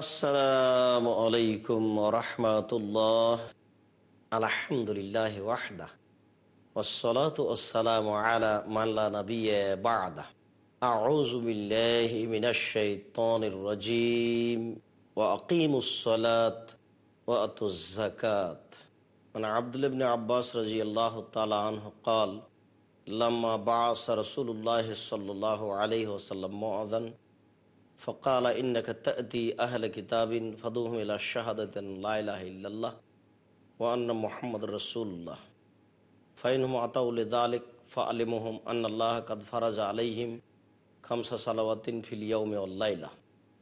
আসসালামু আলাইকুম রহমতুল্লাহ আলহামদুলিল্লাহ ওয়াহদা والصلاة والسلام على من لا نبي بعده أعوذ بالله من الشيطان الرجيم وأقيموا الصلاة وأتوا الزكاة عن عبد الله بن عباس رضي الله تعالى عنه قال لما بعث رسول الله صلى الله عليه وسلم معاذا فقال إنك تأتي أهل كتاب فدوهم إلى الشهادة لا إله إلا الله وأن محمد رسول الله فإنهم أتوا لذلك فعلمهم أن الله قد فرج عليهم خمس صلوات في اليوم والليلة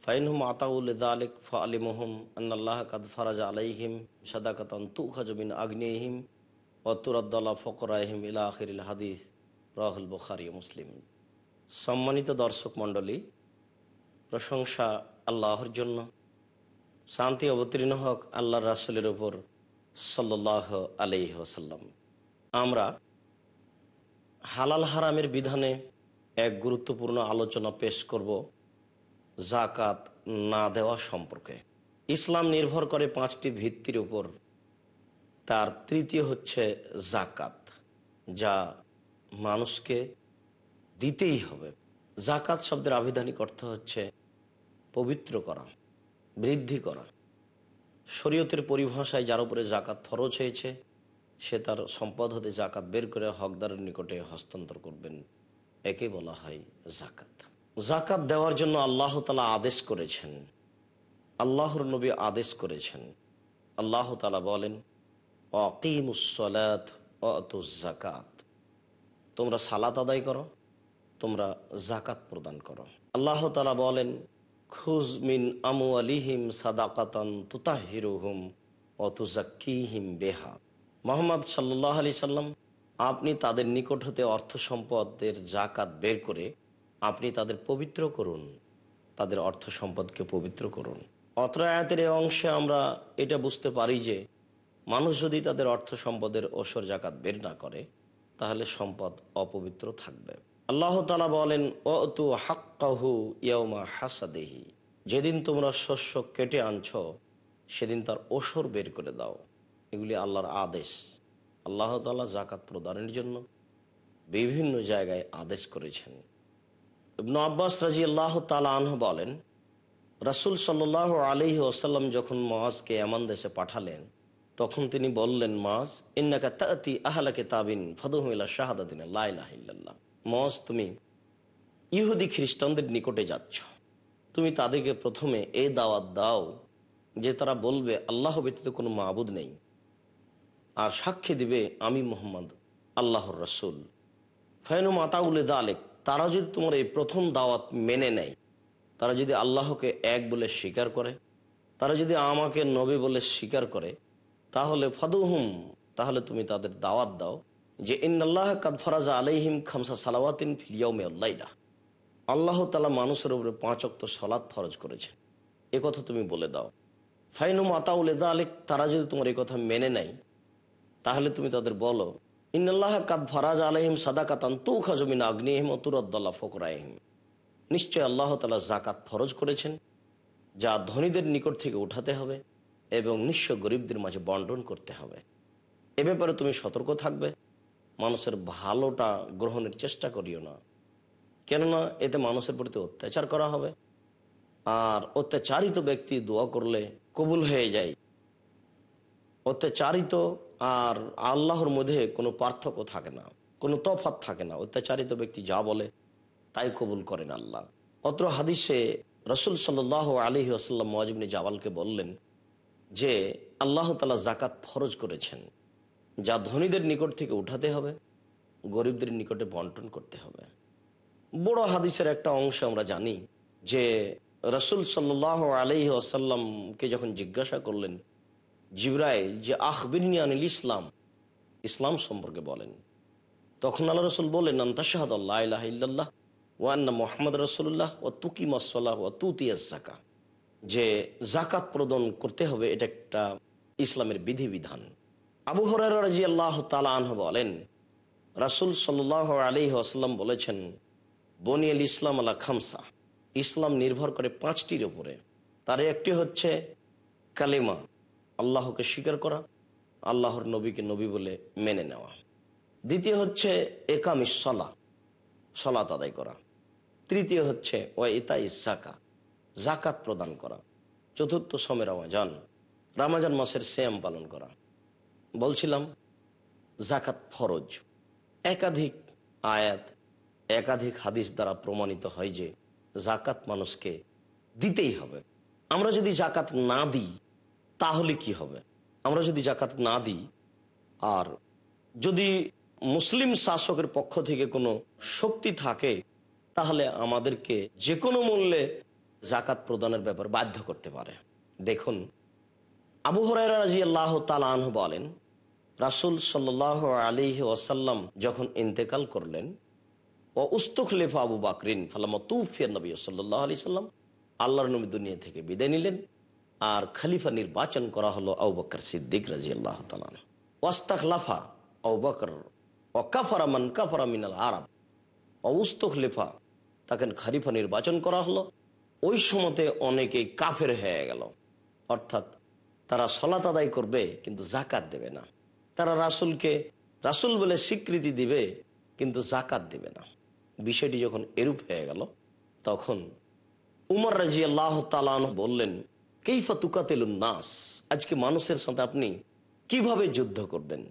فإنهم أتوا لذلك فعلمهم أن الله قد فرج عليهم صدقة تؤخذ من أغنيهم وترد على فقرائهم إلى آخر الحديث রাহুল বুখারি মুসলিম সম্মানিত দর্শক মণ্ডলী প্রশংসা আল্লাহর জন্য। শান্তি অবতীর্ণ হোক আল্লাহ রাসুলের উপর সাল্লাহ আলি ওসাল্লাম আমরা হালাল হারামের বিধানে এক গুরুত্বপূর্ণ আলোচনা পেশ করব জাকাত না দেওয়া সম্পর্কে। ইসলাম নির্ভর করে পাঁচটি ভিত্তির উপর। তার তৃতীয় হচ্ছে জাকাত যা মানুষকে দিতেই হবে। জাকাত শব্দের আবিধানিক অর্থ হচ্ছে পবিত্র করা বৃদ্ধি করা শরীয়তের পরিভাষায় যার উপরে জাকাত ফরজ হয়েছে, সে তার সম্পদ হতে জাকাত বের করে হকদারের নিকটে হস্তান্তর করবেন। একে বলা হয় জাকাত। জাকাত দেওয়ার জন্য আল্লাহ তালা আদেশ করেছেন। আল্লাহর নবী আদেশ করেছেন। আল্লাহ তালা বলেন অকিমুসলাত জাকাত তোমরা সালাত আদায় করো তোমরা জাকাত প্রদান করো। আল্লাহ তালা বলেন, খুজ মিন আমু আলিহিম সাদাকাতান তুতাহিরুহুম অতুজাকিহিম বেহা। মোহাম্মদ সাল্লাহ আলি সাল্লাম, আপনি তাদের নিকট হতে অর্থ সম্পদের জাকাত বের করে আপনি তাদের পবিত্র করুন। তাদের অর্থ সম্পদকে পবিত্র করুন। অত্র আয়াতের এই অংশে আমরা এটা বুঝতে পারি যে, মানুষ যদি তাদের অর্থ সম্পদের ওসর জাকাত বের না করে, তাহলে সম্পদ অপবিত্র থাকবে। আল্লাহ তালা বলেন ও তু হাক্কাহু ইয়মা হাসাদেহি। যেদিন তোমরা শস্য কেটে আনছ, সেদিন তার ওসর বের করে দাও। এগুলি আল্লাহর আদেশ। আল্লাহ তালা জাকাত প্রদানের জন্য বিভিন্ন জায়গায় আদেশ করেছেন। ইবনু আব্বাস রাজি আল্লাহ তালাহ বলেন, রাসুল সাল্লাহ আলহি ওসাল্লাম যখন মহাজকে এমন দেশে পাঠালেন, তখন তিনি বললেন মাজ ইন্নাকা তাতি আহলাকে তাবিন ফদুমিল্লা শাহাদিন লাইলাহিল্লাহ মজ তুমি ইহুদি খ্রিস্টানদের নিকটে যাচ্ছ। তুমি তাদেরকে প্রথমে এ দাওয়াত দাও যে তারা বলবে, আল্লাহ ব্যতীত কোনো মাবুদ নেই। আর সাক্ষী দিবে, আমি মোহাম্মদ, আল্লাহর রসুল। ফাইনু মাতাউলে দালেক, তারা যদি তোমার এই প্রথম দাওয়াত মেনে নেয়, তারা যদি আল্লাহকে এক বলে স্বীকার করে, তারা যদি আমাকে নবী বলে স্বীকার করে, তাহলে ফদুহুম, তাহলে তুমি তাদের দাওয়াত দাও। যে ইন্নআল্লাহ কাদফরাজা আলাইহিম খামসা সালাওয়াতিন ফিলিয়াউমে আল্লাইলা আল্লাহ তালা মানুষের উপরে পাঁচ অক্ত সলাৎ ফরজ করেছে এ কথা তুমি বলে দাও। ফাইনু মাতাউল এদা আলেক তারা যদি তোমার এই কথা মেনে নেয়, তাহলে তুমি তাদের বলো ইন্নআল্লাহ কাদ ফরাজ আলহিম সাদাকাতান তু খাজমিন আগ্নিহিম অতুরদ্দাল্লাহ ফকরাহিম নিশ্চয় আল্লাহ তালা জাকাত ফরজ করেছেন, যা ধনীদের নিকট থেকে উঠাতে হবে এবং নিঃস্ব গরিবদের মাঝে বন্টন করতে হবে। এ ব্যাপারে তুমি সতর্ক থাকবে। মানুষের ভালোটা গ্রহণের চেষ্টা করিও না। কেননা এতে মানুষের প্রতি অত্যাচার করা হবে। আর অত্যাচারিত ব্যক্তি দোয়া করলে কবুল হয়ে যায়। অত্যাচারিত আর আল্লাহর মধ্যে কোনো পার্থক্য থাকে না, কোনো তফাত থাকে না। অত্যাচারিত ব্যক্তি যা বলে তাই কবুল করেন আল্লাহ। অত্র হাদিসে রসুল সাল্লাহ আলী আসাল্লাম মজিবনী জাওয়ালকে বললেন যে, আল্লাহ তালা জাকাত ফরজ করেছেন। যা ধনীদের নিকট থেকে উঠাতে হবে, গরিবদের নিকটে বন্টন করতে হবে। বড় হাদিসের একটা অংশ আমরা জানি যে রসুল সাল্লাহ আলহি আসাল্লামকে যখন জিজ্ঞাসা করলেন, জিব্রাইল যে আখবিনী আনিল ইসলাম ইসলাম সম্পর্কে বলেন। তখন আল্লাহ রসুল বললেন আন্তাশাহাদ আল্লাহ ইল্লাল্লাহ ওয়ান্না মোহাম্মদ রসুল্লাহ ও তুকি মাসাল্লাহ ও তুতিয়াস জাকা যে জাকাত প্রদান করতে হবে, এটা একটা ইসলামের বিধিবিধান। আবু হরারি আল্লাহ তালাহ বলেন, রাসুল সাল্লাহ আলী আসাল্লাম বলেছেন বনিয়াল ইসলাম আল্লাহ খামসা ইসলাম নির্ভর করে পাঁচটির ওপরে তার একটি হচ্ছে কালেমা, আল্লাহকে স্বীকার করা, আল্লাহর নবীকে নবী বলে মেনে নেওয়া। দ্বিতীয় হচ্ছে একামিস সলা সলাত আদায় করা। তৃতীয় হচ্ছে ও ইতা ইসাকা জাকাত প্রদান করা। চতুর্থ সময় রামাজান রামাজান মাসের শ্যাম পালন করা। বলছিলাম, জাকাত ফরজ। একাধিক আয়াত, একাধিক হাদিস দ্বারা প্রমাণিত হয় যে জাকাত মানুষকে দিতেই হবে। আমরা যদি জাকাত না দিই, তাহলে কি হবে? আমরা যদি জাকাত না দিই, আর যদি মুসলিম শাসকের পক্ষ থেকে কোনো শক্তি থাকে, তাহলে আমাদেরকে যে কোনো মূল্যে জাকাত প্রদানের ব্যাপার বাধ্য করতে পারে। দেখুন, আবু হরাইরা রাজি আল্লাহ তালাহ বলেন রাসুল সাল্লাহ আলী ওয়াসাল্লাম যখন ইন্তেকাল করলেন, ও উস্তখলেফা আবু বাকরিন, ফালামা তুফিয়া নবী সাল্লাহ আলি সাল্লাম আল্লাহর নবী দুনিয়া থেকে বিদায় নিলেন। আর খালিফা নির্বাচন করা হলো আবু বকর সিদ্দিক রাজি আল্লাহ তালান ওয়াস্তাখলাফা আবু বকর, ও কাফারা মান কাফারা মিনাল আরব। অউস্তখলেফা তাকে খালিফা নির্বাচন করা হলো। ওই সময়তে অনেকেই কাফের হয়ে গেল। অর্থাৎ তারা সলাত আদায় করবে, কিন্তু জাকাত দেবে না। তারা রাসুলকে রাসুল বলে স্বীকৃতি দিবে, কিন্তু জাকাত দিবে না। বিষয়টি যখন এরূপ হয়ে গেল, তখন উমর রাজি আল্লাহ তালান বললেন, কেইফা তুকাতেলুন নাস? আজকে মানুষের সাথে আপনি কীভাবে যুদ্ধ করবেন?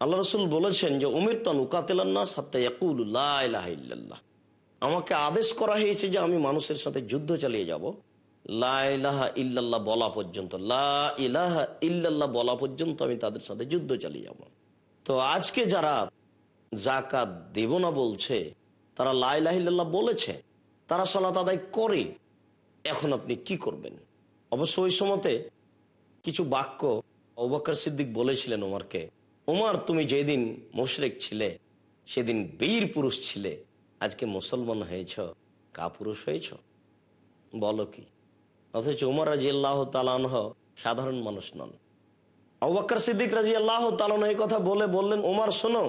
আল্লাহ রসুল বলেছেন যে, উমির তান উকাতেলান নাস হাত্তাইল্লাহ আমাকে আদেশ করা হয়েছে যে, আমি মানুষের সাথে যুদ্ধ চালিয়ে যাব। লাহা ইল্লাল্লাহ বলা পর্যন্ত, লা ইলাহা ইল্লাল্লাহ বলা পর্যন্ত আমি তাদের সাথে যুদ্ধ চালিয়ে যাব। তো আজকে যারা জাকাত দেব না বলছে, তারা লাইলাহিল্লাহ বলেছে, তারা সলাত আদায় করে, এখন আপনি কি করবেন? অবশ্য ওই সময়তে কিছু বাক্য অবাক্কর সিদ্দিক বলেছিলেন ওমারকে, ওমার, তুমি যেদিন মোশরেক ছিলে, সেদিন বীর পুরুষ ছিলে, আজকে মুসলমান হয়েছ কা পুরুষ হয়েছ? বলো কি? অথচ উমর রাজি আল্লাহ তালানহ সাধারণ মানুষ নন। অবাক্কর সিদ্দিক রাজি আল্লাহ তালান এই কথা বলে বললেন ওমার শোনো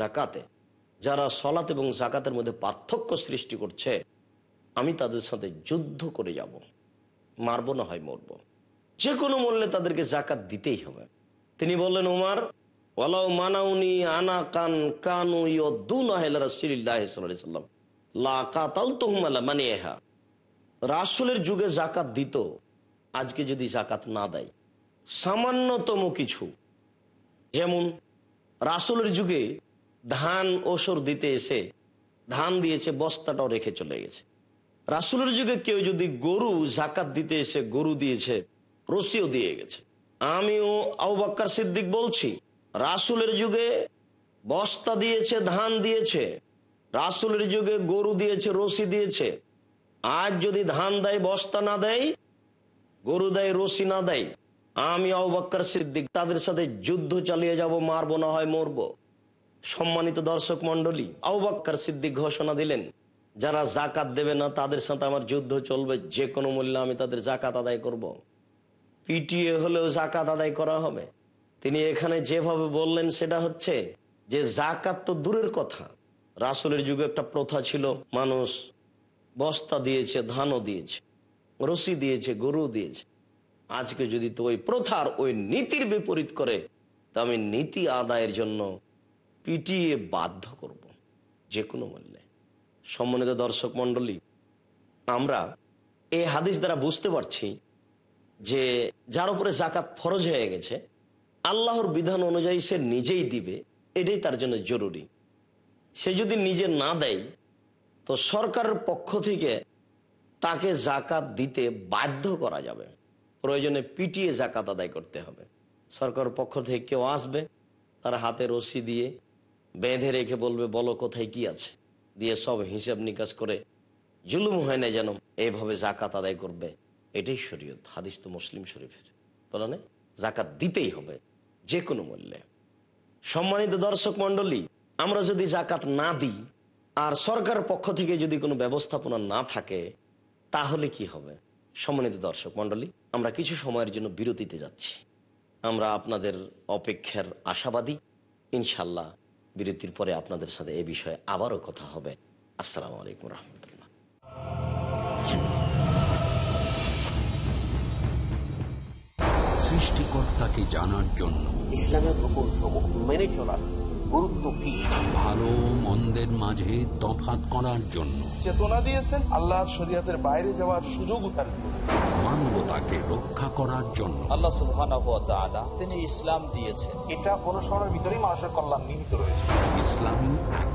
জাকাতে যারা সলাত এবং জাকাতের মধ্যে পার্থক্য সৃষ্টি করছে, আমি তাদের সাথে যুদ্ধ করে যাব। মারব না হয় মরব। যে কোনো মূল্যে তাদেরকে জাকাত দিতেই হবে। তিনি বললেন, উমার, ওয়ালাউ মানাউনি আনা কান কানু ইয়দ্দুন রাসূলুল্লাহ লা রাসূলের যুগে জাকাত দিত, আজকে যদি জাকাত না দেয়। সামান্যতম কিছু, যেমন রাসুলের যুগে ধান ওসর দিতে এসে ধান দিয়েছে, বস্তাটাও রেখে চলে গেছে। রাসুলের যুগে কেউ যদি গরু জাকাত দিতে এসে গরু দিয়েছে, রশিও দিয়ে গেছে। আমিও আউবাক্কার সিদ্দিক বলছি, রাসুলের যুগে বস্তা দিয়েছে, ধান দিয়েছে রাসুলের যুগে গরু দিয়েছে, রশি দিয়েছে। আজ যদি ধান দেয়, বস্তা না দেয়, গরু দেয়, রশি না দেয়, আমি আউবাক্কার সিদ্দিক তাদের সাথে যুদ্ধ চালিয়ে যাব, মারবো না হয়, মরবো। সম্মানিত দর্শক মন্ডলী আউবাক্কার সিদ্দিক ঘোষণা দিলেন, যারা জাকাত দেবে না, তাদের সাথে আমার যুদ্ধ চলবে, যে কোনো মূল্যে আমি তাদের জাকাত আদায় করব। পিটিএ হলেও জাকাত আদায় করা হবে। তিনি এখানে যেভাবে বললেন, সেটা হচ্ছে যে জাকাত তো দূরের কথা। রাসুলের যুগে একটা প্রথা ছিল, মানুষ বস্তা দিয়েছে, ধানও দিয়েছে, রশি দিয়েছে, গরু দিয়েছে। আজকে যদি তো ওই প্রথার ওই নীতির বিপরীত করে, তা আমি নীতি আদায়ের জন্য পিটিয়ে বাধ্য করব, যে কোনো মূল্যে। সম্মানিত দর্শক মন্ডলী আমরা এই হাদিস দ্বারা বুঝতে পারছি যে যার উপরে জাকাত ফরজ হয়ে গেছে, আল্লাহর বিধান অনুযায়ী সে নিজেই দিবে, এটাই তার জন্য জরুরি। সে যদি নিজে না দেয়, তো সরকারের পক্ষ থেকে তাকে জাকাত দিতে বাধ্য করা যাবে। প্রয়োজনে পিটিয়ে জাকাত আদায় করতে হবে। সরকার পক্ষ থেকে কেউ আসবে, তার হাতে রশি দিয়ে বেঁধে রেখে বলবে, বলো কোথায় কি আছে? দিয়ে সব হিসাব নিকাশ করে জুলুম হয় না যেন এইভাবে জাকাত আদায় করবে। এটাই শরীয়ত, হাদিস তো মুসলিম শরীফের। বলে জাকাত দিতেই হবে যে কোনো মূল্যে। সম্মানিত দর্শক মন্ডলী আমরা যদি জাকাত না দিই আর সরকার পক্ষ থেকে যদি কোনো ব্যবস্থাপনা না থাকে তাহলে কি হবে? সম্মানিত দর্শক মন্ডলী আমরা কিছু সময়ের জন্য বিরতিতে যাচ্ছি। আমরা আপনাদের অপেক্ষার আশাবাদী। ইনশাল্লাহ বিরতির পরে আপনাদের সাথে এ বিষয়ে আবারও কথা হবে। আসসালামু আলাইকুম রহমতুল্লাহ। সৃষ্টিকর্তাকে জানার জন্য ইসলামের রকম সমূহ মেনে চলার। গুরুত্ব কি ভালো মন্দের মাঝে তফাত করার জন্য। চেতনা দিয়েছেন আল্লাহর শরীয়তের বাইরে যাওয়ার সুযোগ তার দিয়েছেন মানবতাকে রক্ষা করার জন্য। আল্লাহ সুবহানাহু ওয়া তাআলা তিনি ইসলাম দিয়েছেন। এটা অনুসরণের ভিতরেই মানুষের কল্যাণ নিহিত রয়েছে। ইসলামী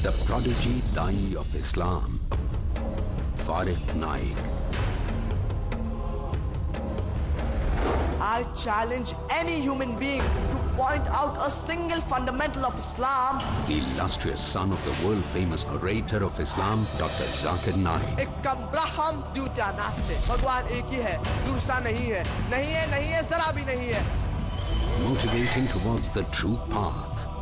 The Prodigy Dai of Islam Farif Naik I challenge any human being to point out a single fundamental of Islam. The illustrious son of the world-famous orator of Islam, Dr. Zakir Naik. Ekam braham dutya naste. Bhagwan ek hai, dursa nahi hai. Nahi hai, nahi hai, zara bhi nahi hai. Motivating towards the true path.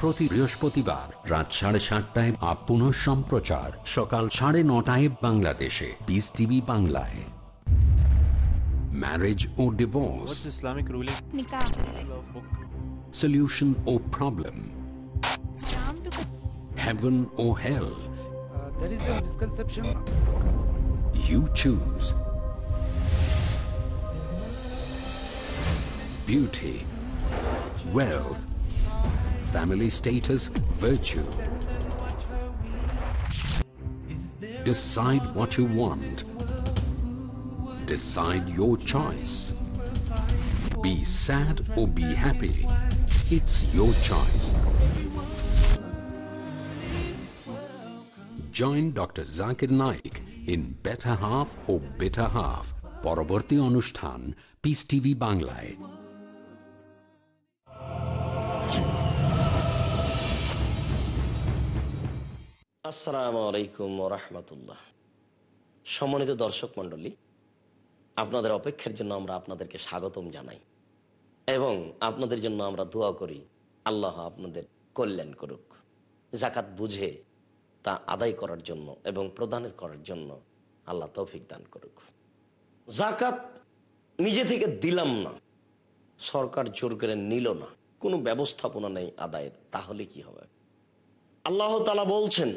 প্রতি বৃহস্পতিবার রাত সাড়ে সাতটায় up পুনঃ সম্প্রচার সকাল সাড়ে নটায় বাংলাদেশে পিস টিভি বাংলায় marriage O divorce Islamic ruling? Nikah. solution or problem Islam to heaven or hell there is a misconception You choose. Beauty, wealth, family status, virtue. Decide what you want. Decide your choice. Be sad or be happy. It's your choice. Join Dr. Zakir Naik in Better Half O Better Half পরবর্তী অনুষ্ঠান piece TV বাংলায় আসসালামু আলাইকুম রহমতুল্লাহ। সম্মানিত দর্শক মণ্ডলী, আপনাদের অপেক্ষার জন্য আমরা আপনাদেরকে স্বাগতম জানাই এবং আপনাদের জন্য আমরা দোয়া করি, আল্লাহ আপনাদের কল্যাণ করুক। জাকাত বুঝে তা আদায় করার জন্য এবং প্রদানের করার জন্য আল্লাহ তৌফিক দান করুক। জাকাত নিজে থেকে দিলাম না, সরকার জোর করে নিল না, কোনো ব্যবস্থাপনা নেই আদায়ের, তাহলে কি হবে? আল্লাহ তালা বলছেন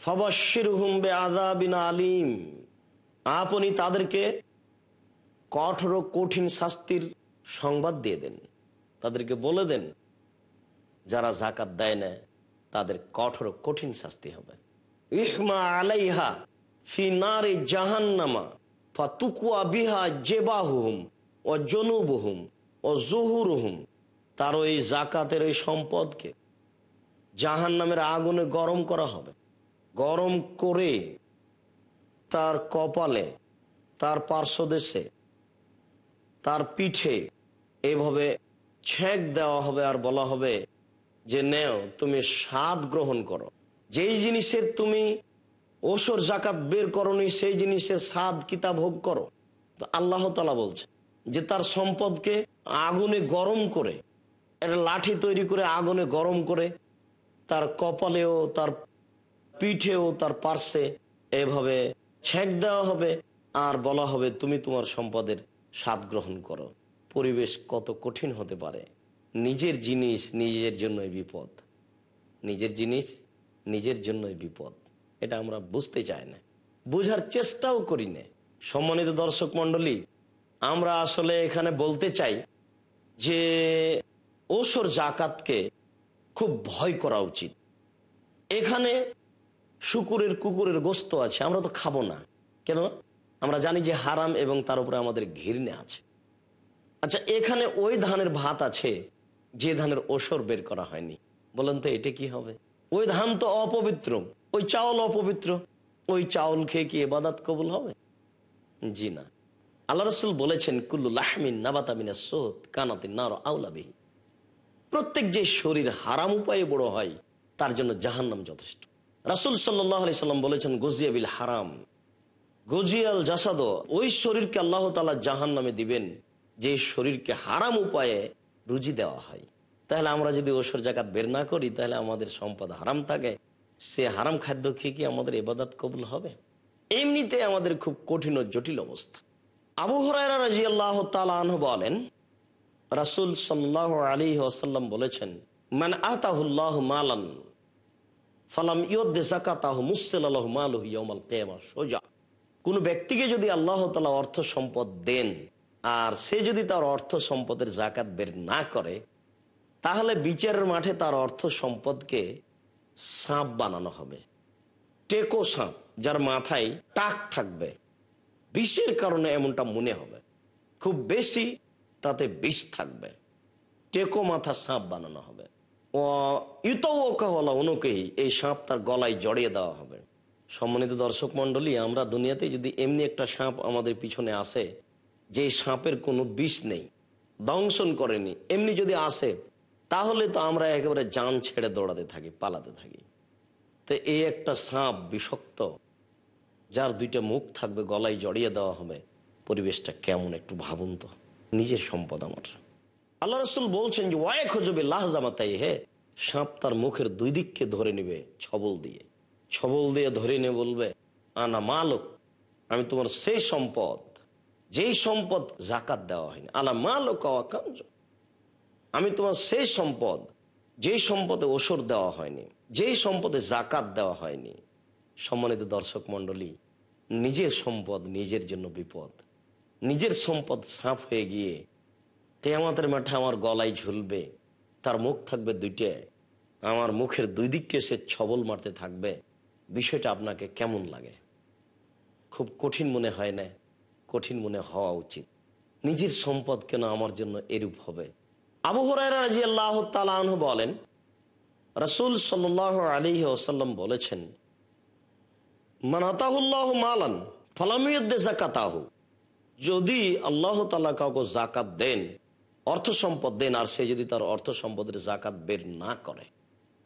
ফবাসির হুমবে আজাবিন আলিম। আপনি তাদেরকে কঠোর কঠিন শাস্তির সংবাদ দিয়ে দেন। তাদেরকে বলে দেন, যারা জাকাত দেয় না, তাদের কঠোর কঠিন শাস্তি হবে। ইসমা আলাইহা ফি নারে জাহান্নামা ফাতুকুয়া বিহা জেবাহুম ও জনুবহুম ও জহুরহুম। তার ওই জাকাতের ওই সম্পদকে জাহান নামের আগুনে গরম করা হবে। গরম করে তার কপালে, তার পার্শ্বদেশে, তার পিঠে এভাবে ছেঁক দেওয়া হবে আর বলা হবে যে, নেও, তুমি স্বাদ গ্রহণ করো। যেই জিনিসের তুমি ওসর জাকাত বের করনি, সেই জিনিসের স্বাদ কিতা ভোগ করো। আল্লাহ তালা বলছে যে, তার সম্পদকে আগুনে গরম করে, একটা লাঠি তৈরি করে আগুনে গরম করে তার কপালেও, তার পিঠেও তার পার্শ্বে এভাবে ছেঁক দেওয়া হবে আর বলা হবে, তুমি তোমার সম্পদের স্বাদ গ্রহণ করো। পরিবেশ কত কঠিন হতে পারে। নিজের জিনিস নিজের জন্যই বিপদ। নিজের জিনিস নিজের জন্যই বিপদ। এটা আমরা বুঝতে চাই না। বোঝার চেষ্টাও করি না। সম্মানিত দর্শক মন্ডলী আমরা আসলে এখানে বলতে চাই যে ওসর জাকাতকে খুব ভয় করা উচিত। এখানে শুকুরের কুকুরের গোস্ত আছে, আমরা তো খাব না। কেন? আমরা জানি যে হারাম এবং তার উপরে আমাদের ঘৃণে আছে। আচ্ছা এখানে ওই ধানের ভাত আছে, যে ধানের ওসর বের করা হয়নি। বলেন তো, এটা কি হবে? ওই ধান তো অপবিত্র, ওই চাউল অপবিত্র, ওই চাউল খেয়ে কি এবাদাত কবুল হবে? জি না। আল্লাহ রসুল বলেছেন, কুল্লু লাহমিন নাবাতামিনা সোত কানাতিন নার আউলাবিহী প্রত্যেক যে শরীর হারাম উপায়ে বড় হয়, তার জন্য জাহান্নাম যথেষ্ট। রাসুল সাল্লি সাল্লাম বলেছেন গজিয়াবিল হারাম। গজিয়াল জাসাদ ওই শরীরকে আল্লাহ তালা জাহান নামে দিবেন, যে শরীরকে হারাম উপায়ে রুজি দেওয়া হয়। তাহলে আমরা যদি ওসর জাকাত বের না করি, তাহলে আমাদের সম্পদ হারাম থাকে। সে হারাম খাদ্য খেয়ে কি আমাদের এবাদাত কবুল হবে? এমনিতে আমাদের খুব কঠিন ও জটিল অবস্থা। আবু হরাইরা রাজি আল্লাহ বলেন, রাসুল সাল্লাহ আলী আসাল্লাম বলেছেন, মান আতাহুল্লাহ মালান ফালাম সোজা। কোন ব্যক্তিকে যদি আল্লাহ তালা অর্থ সম্পদ দেন, আর সে যদি তার অর্থ সম্পদের জাকাত বের না করে, তাহলে বিচারের মাঠে তার অর্থ সম্পদকে সাপ বানানো হবে। টেকো সাপ, যার মাথায় টাক থাকবে। বিষের কারণে এমনটা মনে হবে। খুব বেশি তাতে বিষ থাকবে। টেকো মাথা সাপ বানানো হবে। অনুকেই এই সাপ তার গলায় জড়িয়ে দেওয়া হবে। সম্মানিত দর্শক মন্ডলী আমরা দুনিয়াতে যদি এমনি একটা সাপ আমাদের পিছনে আসে যে সাপের কোনো বিষ নেই, দংশন করেনি, এমনি যদি আসে, তাহলে তো আমরা একেবারে যান ছেড়ে দৌড়াতে থাকি, পালাতে থাকি। তো এই একটা সাপ বিষাক্ত, যার দুইটা মুখ থাকবে, গলায় জড়িয়ে দেওয়া হবে, পরিবেশটা কেমন একটু ভাবুন তো, নিজের সম্পদ আমার। আল্লাহ রসুল বলছেন যে ওয়াই খোঁজবে লাহজামাতাই হে, সাপ তার মুখের দুই দিককে ধরে নেবে, ছবল দিয়ে। ছবল দিয়ে ধরে নিয়ে বলবে, আনা মালক, আমি তোমার সেই সম্পদ, যেই সম্পদ জাকাত দেওয়া হয়নি আলা মালক কাঞ্জ আমি তোমার সেই সম্পদ, যেই সম্পদে ওসর দেওয়া হয়নি, যেই সম্পদে জাকাত দেওয়া হয়নি। সম্মানিত দর্শক মন্ডলী নিজের সম্পদ নিজের জন্য বিপদ। নিজের সম্পদ সাফ হয়ে গিয়ে কেয়ামাতের মাঠে আমার গলায় ঝুলবে, তার মুখ থাকবে দুইটে, আমার মুখের দুই দিককে সে ছবল মারতে থাকবে। বিষয়টা আপনাকে কেমন লাগে? খুব কঠিন মনে হয় না? কঠিন মনে হওয়া উচিত। নিজের সম্পদ কেন আমার জন্য এরূপ হবে? আবু বলেন, রসুল সাল আলী ওসাল্লাম বলেছেন মানাতাহুল্লাহ মালান ফলামিয়দ্দে জাকাতাহু যদি আল্লাহ তালা কাউকে জাকাত দেন অর্থ সম্পদ দেন, আর সে যদি তার অর্থ সম্পদের জাকাত বের না করে।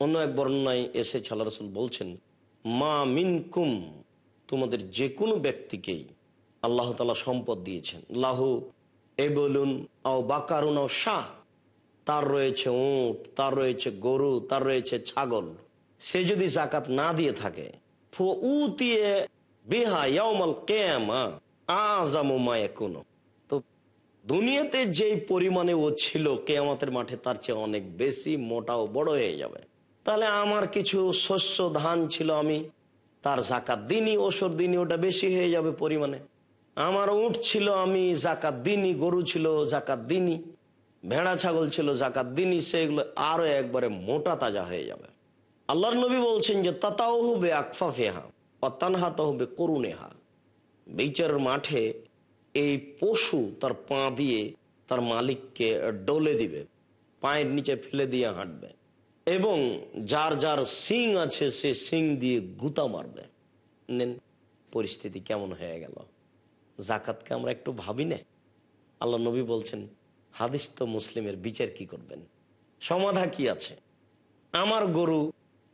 অন্য এক বর্ণনায় এসে ছাল্লা রসুল বলছেন, মা মিন কুম তোমাদের যে কোনো ব্যক্তিকেই আল্লাহ তালা সম্পদ দিয়েছেন। লাহু এ বলুন আও বাকারুন, আও শাহ। তার রয়েছে উঁট, তার রয়েছে গরু, তার রয়েছে ছাগল। সে যদি জাকাত না দিয়ে থাকে, ফু উতিয়ে বিহা ইয়ামাল কেমা আজামু মায়ে কোনো দুনিয়াতে যেই পরিমাণে ও ছিল, কেয়ামতের মাঠে তার চেয়ে অনেক বেশি মোটা ও বড় হয়ে যাবে। তাহলে আমার কিছু শস্য ধান ছিল আমি, তার জাকাত দিনই ওসর দিনই ওটা বেশি হয়ে যাবে পরিমাণে। আমার উঠ ছিল আমি, জাকাত দিনই গরু ছিল জাকাত দিনই ভেড়া, ছাগল ছিল জাকাত দিনই সেগুলো আরও একবারে মোটা তাজা হয়ে যাবে। আল্লাহর নবী বলছেন যে তাতাও হবে আকফা ফেহা অতানহাত হবে করুণেহা বিচারের মাঠে এই পশু তার পা দিয়ে তার মালিককে ডলে দিবে, পায়ের নিচে ফেলে দিয়ে হাঁটবে এবং যার যার সিং আছে সে সিং দিয়ে গুতা মারবে। নেন, পরিস্থিতি কেমন হয়ে গেল? জাকাতকে আমরা একটু ভাবি না। আল্লাহ নবী বলছেন, হাদিস তো মুসলিমের বিচার কি করবেন? সমাধা কি আছে? আমার গরু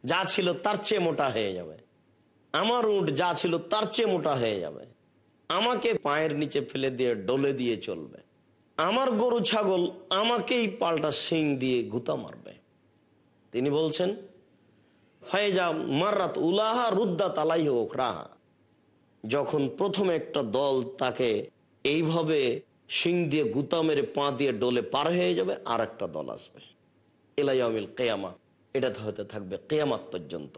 যা ছিল তার চেয়ে মোটা হয়ে যাবে। আমার উঠ যা ছিল তার চেয়ে মোটা হয়ে যাবে। আমাকে পায়ের নিচে ফেলে দিয়ে ডলে দিয়ে চলবে। আমার গরু ছাগল আমাকেই পাল্টা শিং দিয়ে গুতা মারবে। তিনি বলছেন, ফায়জা মাররাত উলাহা রুদ্দা তালাই হোক রাহা যখন প্রথম একটা দল তাকে এইভাবে শিং দিয়ে গুতা মেরে পা দিয়ে ডলে পার হয়ে যাবে, আর একটা দল আসবে। এলাইয়ামিল কেয়ামা, এটা হতে থাকবে কেয়ামাত পর্যন্ত।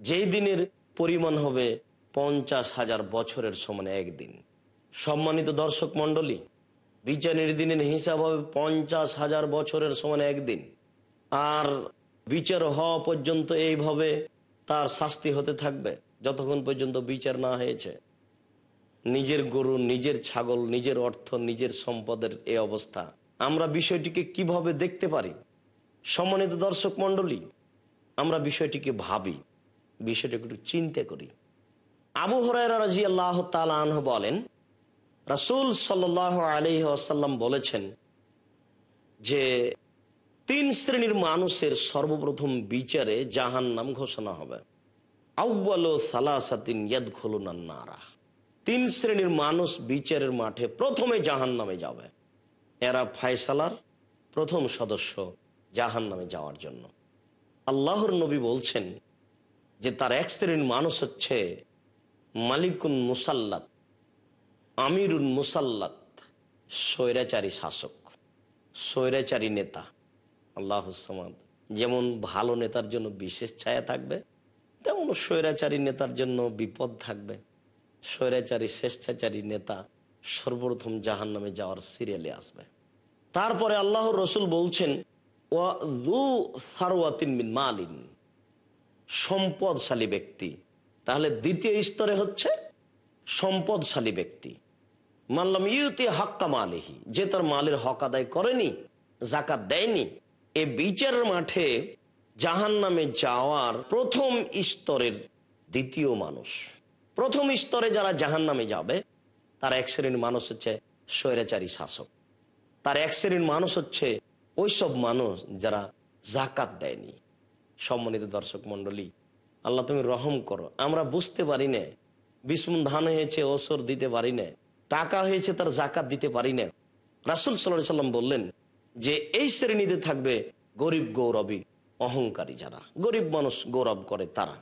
যেই দিনের পরিমাণ হবে পঞ্চাশ হাজার বছরের সমানে একদিন। সম্মানিত দর্শক মন্ডলী বিচারের দিনের হিসাব হবে পঞ্চাশ হাজার বছরের সমানে একদিন। আর বিচার হওয়া পর্যন্ত এইভাবে তার শাস্তি হতে থাকবে যতক্ষণ পর্যন্ত বিচার না হয়েছে। নিজের গরু, নিজের ছাগল, নিজের অর্থ, নিজের সম্পদের এই অবস্থা। আমরা বিষয়টিকে কীভাবে দেখতে পারি? সম্মানিত দর্শক মন্ডলী আমরা বিষয়টিকে ভাবি, বিষয়টিকে একটু চিন্তা করি। আবু হরাইরা রাজি আল্লাহ তালাহ বলেন, রাসুল সাল আলি আসাল্লাম বলেছেন যে, তিন শ্রেণির মানুষের সর্বপ্রথম বিচারে জাহান নাম ঘোষণা হবে। নারা তিন শ্রেণির মানুষ বিচারের মাঠে প্রথমে জাহান নামে যাবে। এরা ফায়সালার প্রথম সদস্য জাহান নামে যাওয়ার জন্য। আল্লাহর নবী বলছেন যে, তার এক শ্রেণির মানুষ হচ্ছে মালিকুন মুসাল্লাত, আমিরুন মুসাল্লাত, স্বৈরাচারী শাসক, স্বৈরাচারী নেতা। আল্লাহ যেমন ভালো নেতার জন্য বিশেষ ছায়া থাকবে তেমন স্বৈরাচারী নেতার জন্য বিপদ থাকবে। স্বৈরাচারী স্বেচ্ছাচারী নেতা সর্বপ্রথম জাহান নামে যাওয়ার সিরিয়ালে আসবে। তারপরে আল্লাহ রসুল বলছেন মালিন সম্পদশালী ব্যক্তি তাহলে দ্বিতীয় স্তরে হচ্ছে সম্পদশালী ব্যক্তি। মানলাম ইউতে হাক্কা মালিহি, যে তার মালের হক আদায় করেনি জাকাত দেয়নি, এ বিচারের মাঠে জাহান নামে যাওয়ার প্রথম স্তরের দ্বিতীয় মানুষ। প্রথম স্তরে যারা জাহান নামে যাবে, তার এক শ্রেণির মানুষ হচ্ছে স্বৈরাচারী শাসক। তার এক শ্রেণির মানুষ হচ্ছে ওইসব মানুষ যারা জাকাত দেয়নি। সম্মানিত দর্শক মন্ডলী আল্লাহ তুমি রহম করো। আমরা বুঝতে পারি না বিসমুন ধান হয়েছে, ওসর দিতে পারি না, টাকা হয়েছে, তার জাকাত দিতে পারি না। রাসুল সাল্লাম বললেন যে, এই শ্রেণীতে থাকবে গরিব গৌরবী, অহংকারী যারা। গরিব মানুষ গৌরব করে তারা।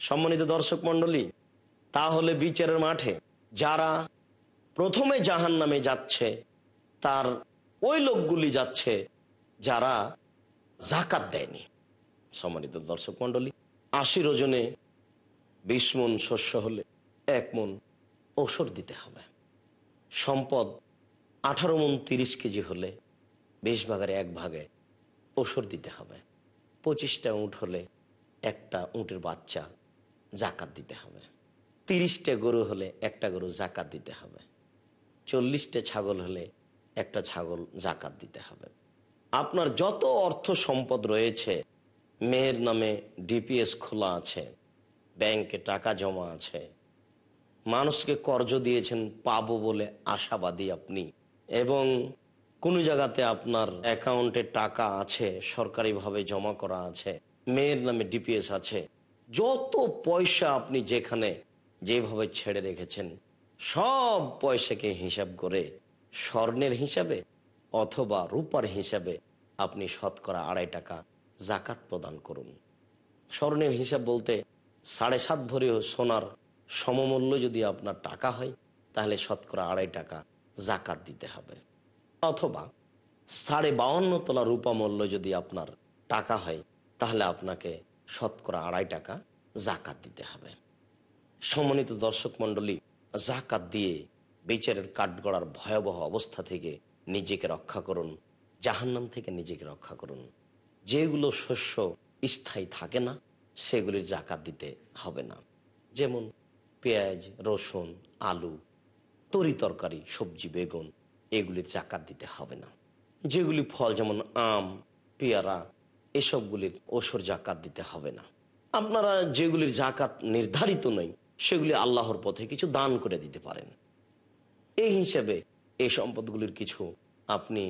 সম্মানিত দর্শক মন্ডলী তাহলে বিচারের মাঠে যারা প্রথমে জাহান নামে যাচ্ছে, তার ওই লোকগুলি যাচ্ছে যারা জাকাত দেয়নি। সম্মানিত দর্শক মন্ডলী আশির ওজনে বিশ মন শস্য হলে এক মন ঔষধ দিতে হবে। সম্পদ আঠারো মন তিরিশ কেজি হলে বিশ ভাগের এক ভাগে ওষুধ দিতে হবে। পঁচিশটা উঁট হলে একটা উঁটের বাচ্চা জাকাত দিতে হবে। তিরিশটা গরু হলে একটা গরু জাকাত দিতে হবে। চল্লিশটা ছাগল হলে একটা ছাগল জাকাত দিতে হবে। আপনার যত অর্থ সম্পদ রয়েছে মেয়ের নামে ডিপিএস খোলা আছে, ব্যাংকে টাকা জমা আছে। মানুষকে কর্জ দিয়েছেন পাবো বলে আশাবাদী আপনি। এবং কোনো জায়গাতে আপনার অ্যাকাউন্টে টাকা আছে, সরকারিভাবে জমা করা আছে, মেয়ের নামে ডিপিএস আছে, যত পয়সা আপনি যেখানে যেভাবে ছেড়ে রেখেছেন, সব পয়সাকে হিসাব করে স্বর্ণের হিসাবে অথবা রূপার হিসাবে আপনি শতকরা আড়াই টাকা জাকাত প্রদান করুন। স্বর্ণের হিসাব বলতে সাড়ে সাত ভরি সোনার সমমূল্য যদি আপনার টাকা হয়, তাহলে শতকরা আড়াই টাকা জাকাত দিতে হবে। অথবা সাড়ে বাউন্ন তোলা রূপা মূল্য যদি আপনার টাকা হয়, তাহলে আপনাকে শতকরা আড়াই টাকা জাকাত দিতে হবে। সম্মানিত দর্শক মণ্ডলী, জাকাত দিয়ে বিচারের কাঠগড়ার ভয়াবহ অবস্থা থেকে নিজেকে রক্ষা করুন, জাহান্নাম থেকে নিজেকে রক্ষা করুন। যেগুলো শস্য স্থায়ী থাকে না, সেগুলির জাকাত দিতে হবে না। যেমন পেঁয়াজ, রসুন, আলু, তরি তরকারি, সবজি, বেগুন, এগুলির জাকাত দিতে হবে না। যেগুলি ফল, যেমন আম, পেয়ারা, এসবগুলির ওসর জাকাত দিতে হবে না। আপনারা যেগুলির জাকাত নির্ধারিত নয় সেগুলি আল্লাহর পথে কিছু দান করে দিতে পারেন। এই হিসেবে এই সম্পদগুলির কিছু আপনি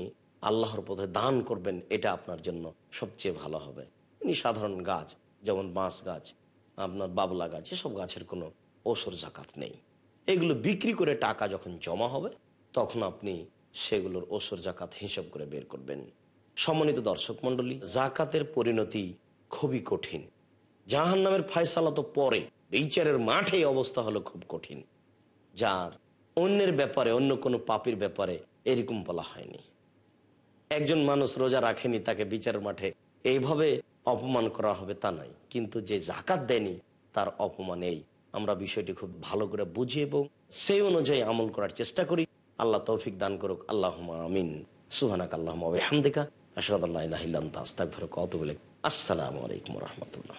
আল্লাহর পথে দান করবেন, এটা আপনার জন্য সবচেয়ে ভালো হবে। এমনি সাধারণ গাছ, যেমন বাঁশ গাছ, আপনার বাবলা গাছ, এসব গাছের কোনো ওসর জাকাত নেই। এগুলো বিক্রি করে টাকা যখন জমা হবে, তখন আপনি সেগুলোর ওসর জাকাত হিসাব করে বের করবেন। সম্মানিত দর্শক মণ্ডলী, জাকাতের পরিণতি খুবই কঠিন। জাহান নামের ফায়সালা তো পরে, বিচারের মাঠে অবস্থা হলো খুব কঠিন। যার অন্যের ব্যাপারে, অন্য কোনো পাপির ব্যাপারে এরকম বলা হয়নি। একজন মানুষ রোজা রাখেনি তাকে বিচার মাঠে। এইভাবে অপমান করা হবে তা নয়। কিন্তু যে জাকাত দেয়নি, তার অপমান এই। আমরা বিষয়টি খুব ভালো করে বুঝি এবং সেই অনুযায়ী আমল করার চেষ্টা করি। আল্লাহ তৌফিক দান করুক। আল্লাহ আমিন। সুহানাক আল্লাহ হামদিকা আসাদাল্লাহ আস্তাক কত বলে আসসালামু আলাইকুম রহমতুল্লাহ।